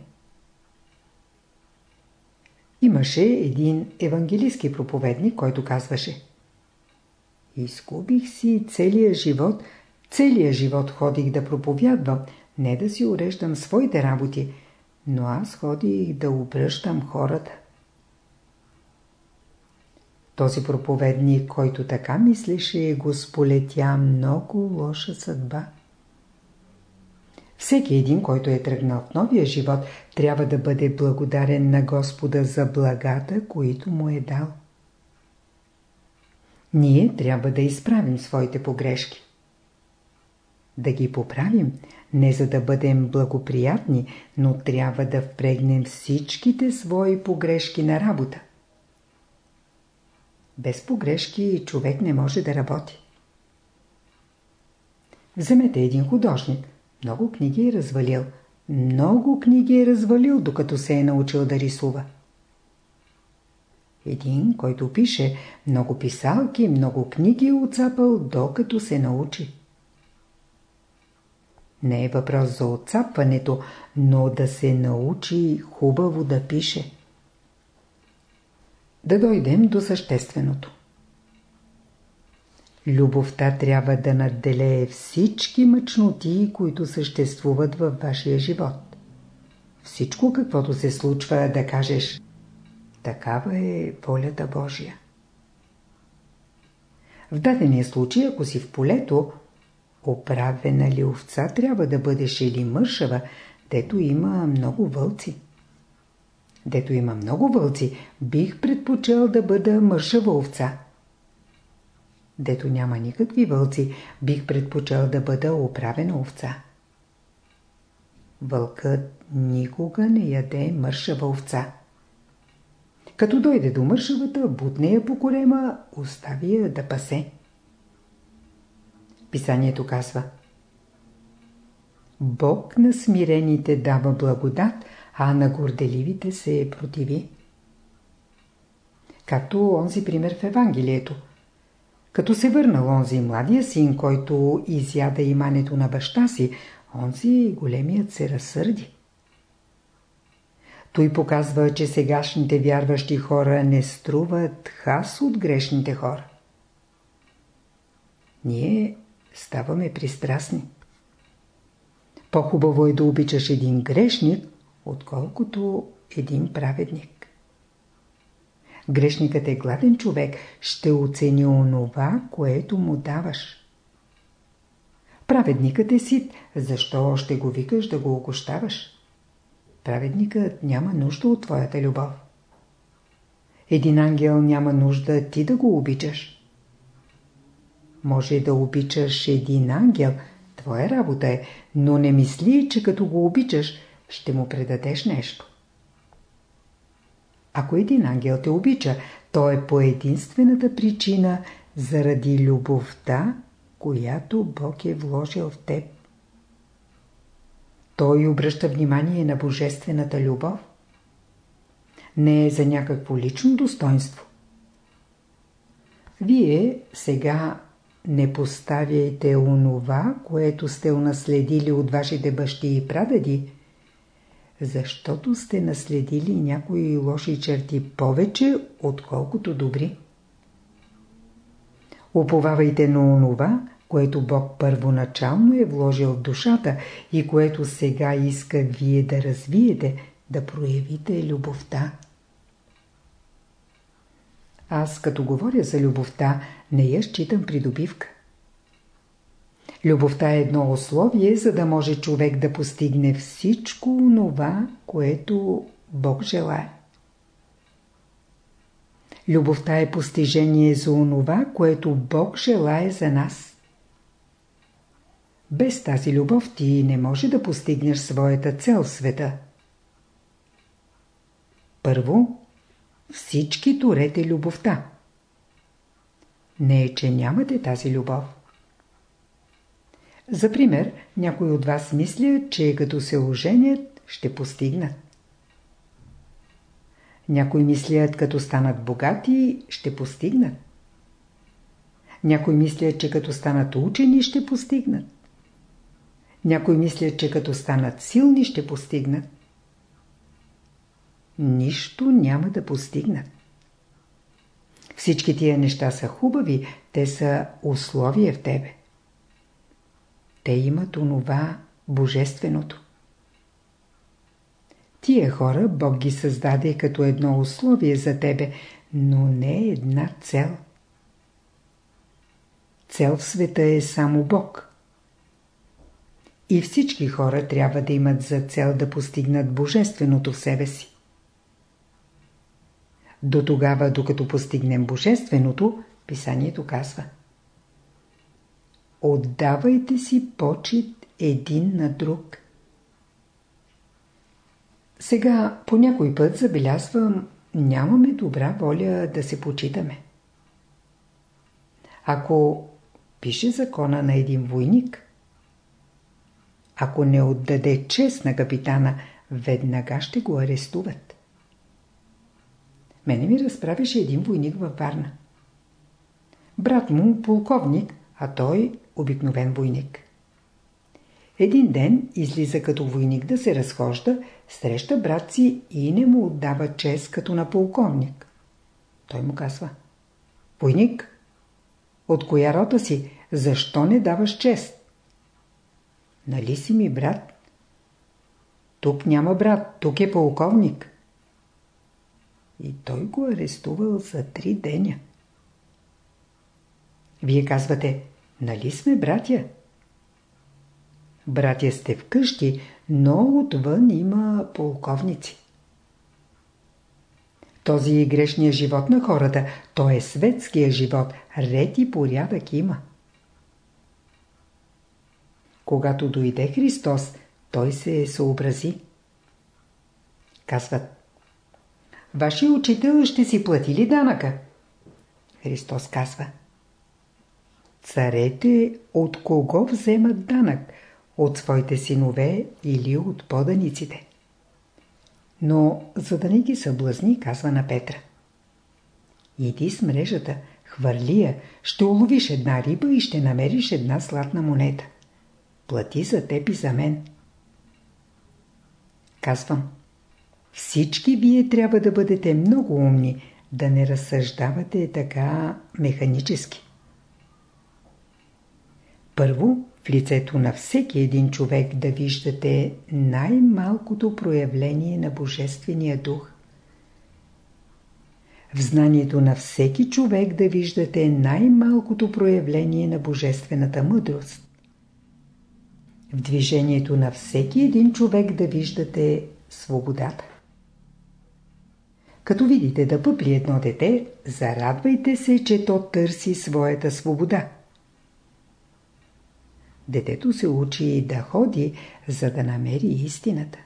Имаше един евангелистски проповедник, който казваше – Изгубих си целия живот, целия живот ходих да проповядвам, не да си уреждам своите работи, но аз ходих да обръщам хората. Този проповедник, който така мислеше, го сполетя много лоша съдба. Всеки един, който е тръгнал в новия живот, трябва да бъде благодарен на Господа за благата, които му е дал. Ние трябва да изправим своите погрешки. Да ги поправим, не за да бъдем благоприятни, но трябва да впрегнем всичките свои погрешки на работа. Без погрешки човек не може да работи. Вземете един художник. Много книги е развалил. Много книги е развалил, докато се е научил да рисува. Един, който пише, много писалки, много книги е отцапал, докато се научи. Не е въпрос за отцапването, но да се научи хубаво да пише. Да дойдем до същественото. Любовта трябва да надделее всички мъчноти, които съществуват във вашия живот. Всичко каквото се случва да кажеш Такава е волята Божия. В дадения случай, ако си в полето, оправена ли овца трябва да бъдеш или мършава, дето има много вълци. Дето има много вълци, бих предпочел да бъда мършава овца. Дето няма никакви вълци, бих предпочел да бъда оправена овца. Вълкът никога не яде мършава овца. Като дойде до мършавата, бутне я по корема, остави я да пасе. Писанието казва Бог на смирените дава благодат, а на горделивите се противи. Както онзи пример в Евангелието. Като се върнал онзи младия син, който изяда имането на баща си, онзи големият се разсърди. Той показва, че сегашните вярващи хора не струват хас от грешните хора. Ние ставаме пристрастни. По-хубаво е да обичаш един грешник, отколкото един праведник. Грешникът е гладен човек, ще оцени онова, което му даваш. Праведникът е сит, защо ще го викаш да го окощаваш? Праведникът няма нужда от твоята любов. Един ангел няма нужда ти да го обичаш. Може да обичаш един ангел, твоя работа е, но не мисли, че като го обичаш, ще му предадеш нещо. Ако един ангел те обича, то е по единствената причина заради любовта, която Бог е вложил в теб. Той обръща внимание на божествената любов. Не е за някакво лично достоинство. Вие сега не поставяйте онова, което сте унаследили от вашите бащи и прадеди, защото сте наследили някои лоши черти повече, отколкото добри. Уповавайте на онова, което Бог първоначално е вложил в душата и което сега иска вие да развиете, да проявите любовта. Аз като говоря за любовта, не я считам придобивка. Любовта е едно условие, за да може човек да постигне всичко онова, което Бог желая. Любовта е постижение за онова, което Бог желая за нас. Без тази любов ти не може да постигнеш своята цел в света. Първо, всички турете любовта. Не е, че нямате тази любов. За пример, някои от вас мислят, че като се оженят, ще постигнат. Някои мислят, като станат богати, ще постигнат. Някои мислят, че като станат учени, ще постигнат. Някои мислят, че като станат силни, ще постигнат. Нищо няма да постигнат. Всички тия неща са хубави, те са условия в тебе. Те имат онова божественото. Тия хора Бог ги създаде като едно условие за тебе, но не една цел. Цел в света е само Бог. И всички хора трябва да имат за цел да постигнат Божественото в себе си. До тогава, докато постигнем Божественото, Писанието казва Отдавайте си почет един на друг. Сега по някой път забелязвам, нямаме добра воля да се почитаме. Ако пише закона на един войник, ако не отдаде чест на капитана, веднага ще го арестуват. Мене ми разправяше един войник във Варна. Брат му полковник, а той обикновен войник. Един ден излиза като войник да се разхожда, среща брат си и не му отдава чест като на полковник. Той му казва Войник, от коя рота си? Защо не даваш чест? Нали си ми брат? Тук няма брат, тук е полковник. И той го арестувал за три деня. Вие казвате, нали сме братя? Братя сте вкъщи, но отвън има полковници. Този е грешния живот на хората, то е светския живот, ред и порядък има. Когато дойде Христос, той се съобрази. Казват, Вашия учител ще си плати ли данъка? Христос казва, Царете от кого вземат данък? От своите синове или от поданиците? Но за да не ги съблазни, казва на Петра. Иди с мрежата, хвърли я, ще уловиш една риба и ще намериш една златна монета. Плати за теб и за мен. Казвам, всички вие трябва да бъдете много умни, да не разсъждавате така механически. Първо, в лицето на всеки един човек да виждате най-малкото проявление на Божествения дух. В знанието на всеки човек да виждате най-малкото проявление на Божествената мъдрост. В движението на всеки един човек да виждате свободата. Като видите да пъпли едно дете, зарадвайте се, че то търси своята свобода. Детето се учи да ходи, за да намери истината.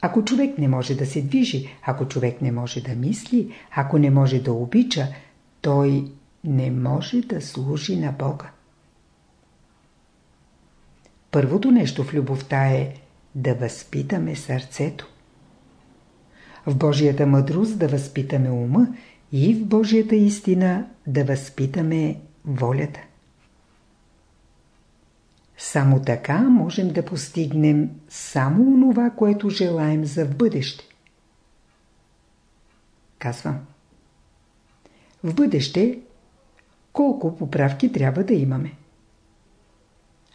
Ако човек не може да се движи, ако човек не може да мисли, ако не може да обича, той не може да служи на Бога. Първото нещо в любовта е да възпитаме сърцето. В Божията мъдрост да възпитаме ума и в Божията истина да възпитаме волята. Само така можем да постигнем само онова, което желаем за в бъдеще. Казвам. В бъдеще колко поправки трябва да имаме?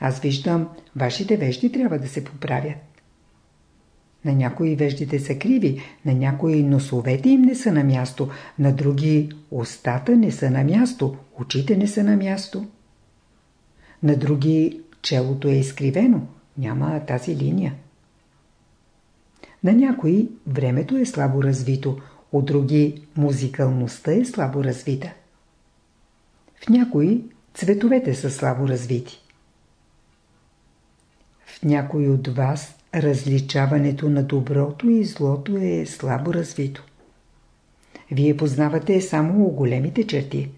Аз виждам, вашите вежди трябва да се поправят. На някои веждите са криви, на някои носовете им не са на място, на други устата не са на място, очите не са на място. На други челото е изкривено, няма тази линия. На някои времето е слабо развито, от други музикалността е слабо развита. В някои цветовете са слабо развити. В някои от вас различаването на доброто и злото е слабо развито. Вие познавате само големите черти.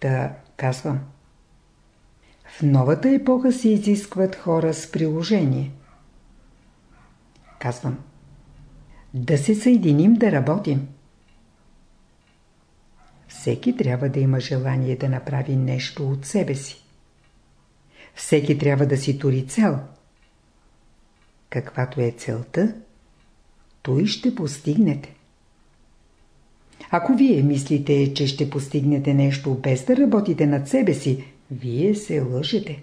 Та казвам. В новата епоха се изискват хора с приложение. Казвам. Да се съединим да работим. Всеки трябва да има желание да направи нещо от себе си. Всеки трябва да си тури цел. Каквато е целта, той ще постигнете. Ако вие мислите, че ще постигнете нещо без да работите над себе си, вие се лъжете.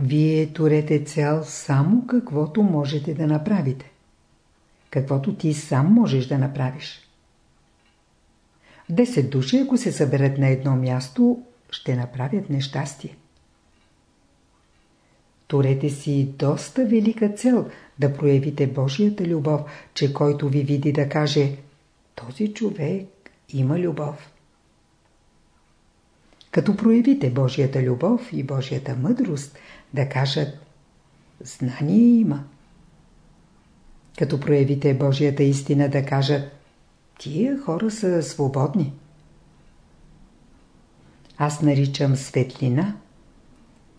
Вие турете цел само каквото можете да направите. каквото ти сам можеш да направиш. Десет души, ако се съберат на едно място, ще направят нещастие. Турете си доста велика цел да проявите Божията любов, че който ви види да каже този човек има любов. Като проявите Божията любов и Божията мъдрост, да кажат знание има. Като проявите Божията истина, да кажат тия хора са свободни. Аз наричам светлина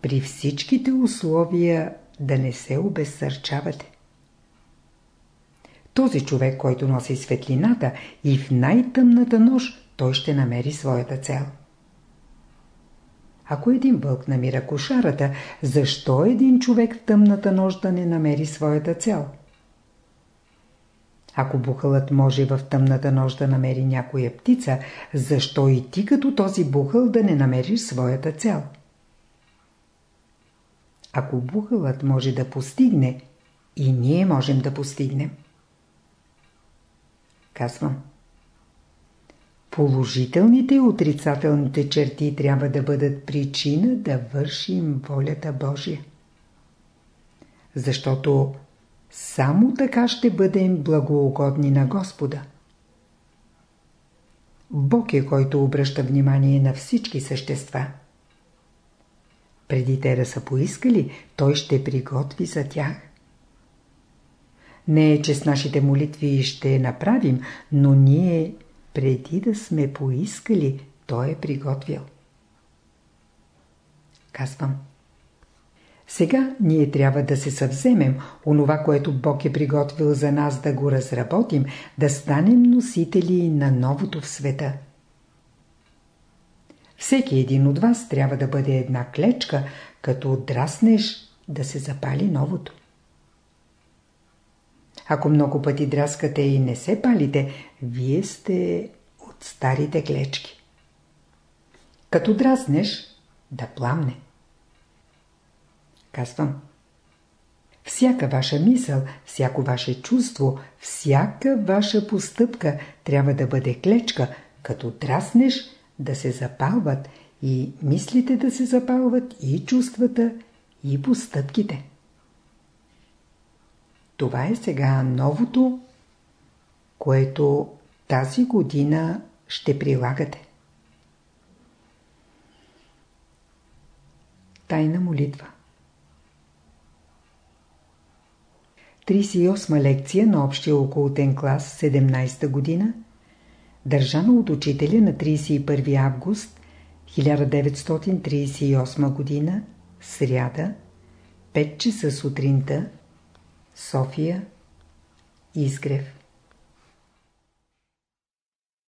при всичките условия да не се обезсърчавате. Този човек, който носи светлината и в най-тъмната нощ, той ще намери своята цел. Ако един вълк намира кошарата, защо един човек в тъмната нощ да не намери своята цел? Ако бухалът може в тъмната нощ да намери някоя птица, защо и ти като този бухал да не намериш своята цел? Ако бухалът може да постигне, и ние можем да постигнем. Казвам. Положителните и отрицателните черти трябва да бъдат причина да вършим волята Божия. Защото само така ще бъдем благоугодни на Господа. Бог е който обръща внимание на всички същества. Преди те да са поискали, Той ще приготви за тях. Не е, че с нашите молитви ще направим, но ние преди да сме поискали, Той е приготвил. Казвам. Сега ние трябва да се съвземем, онова, което Бог е приготвил за нас да го разработим, да станем носители на новото в света. Всеки един от вас трябва да бъде една клечка, като отдраснеш да се запали новото. Ако много пъти драскате и не се палите, вие сте от старите клечки. Като драснеш, да пламне. Казвам. Всяка ваша мисъл, всяко ваше чувство, всяка ваша постъпка трябва да бъде клечка, като драснеш да се запалват и мислите да се запалват и чувствата, и постъпките. Това е сега новото, което тази година ще прилагате. Тайна молитва 38 лекция на общия околотен клас 17 година, държана от учителя на 31 август 1938 година, сряда, 5 часа сутринта, София, Изгрев.